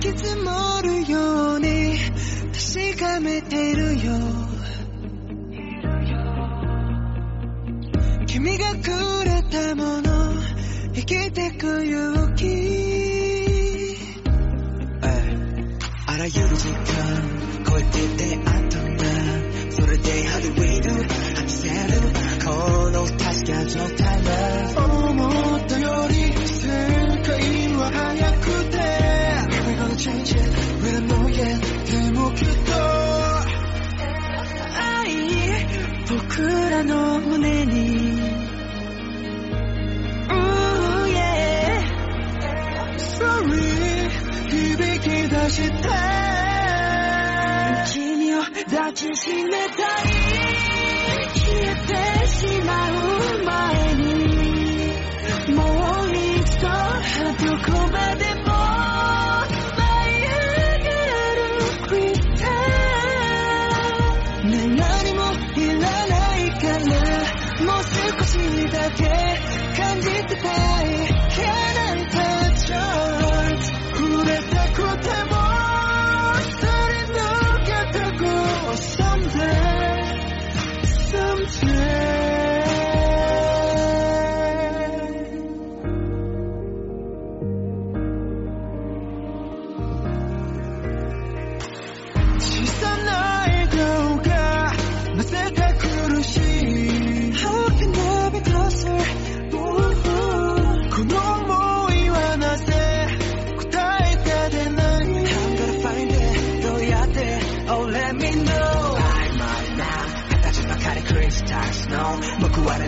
き積もるように確かめているよ。君がくれたもの生きてくよ。僕らの胸に。Ooh, yeah. Sorry. 響き出して。君を抱きしめたい。消えてしまう。again.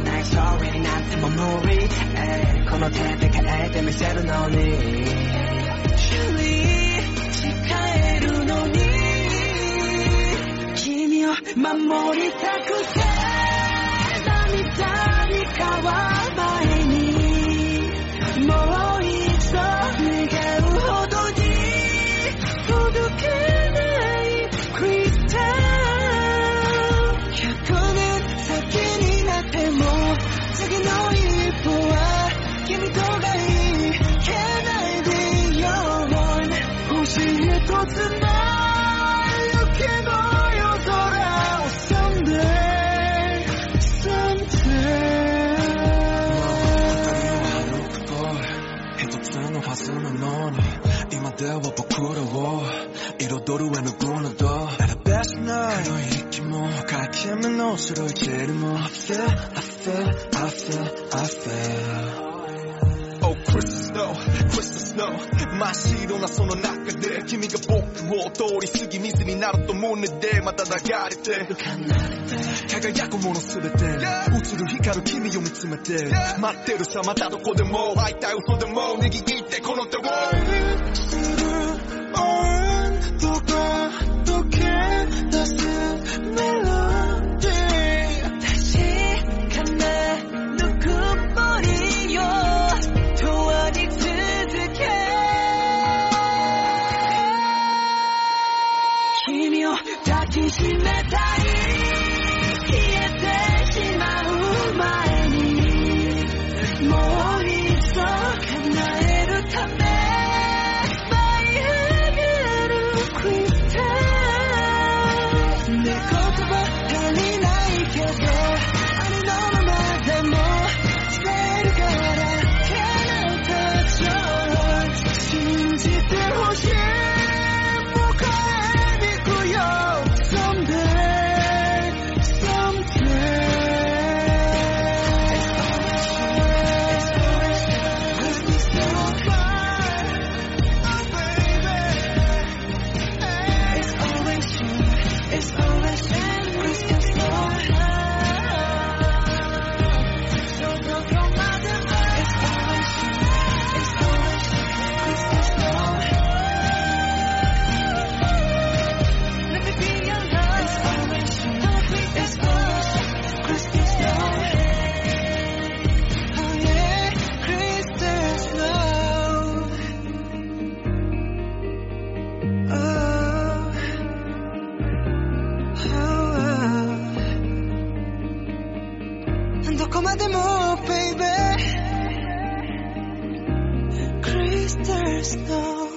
night story なんても無理、えー、この手で変えてみせるのに Surely 誓えるのに君を守りたくて 넌 이맘때와 부끄러워 이러도록 왜 누구나 더 나를 뺏으나 너의 느낌은 같이 하면 옷으로 이제는 뭐 I feel, I feel, I feel, I feel crystal snow, crystal snow. 真っ白なその中で君が僕を通り過ぎ水になると胸でまた流れて輝くものすべて映る光る君を見つめて待ってるさまたどこでも会いたい嘘でも握ってこの手をきしめた got them all, baby. Crystal snow.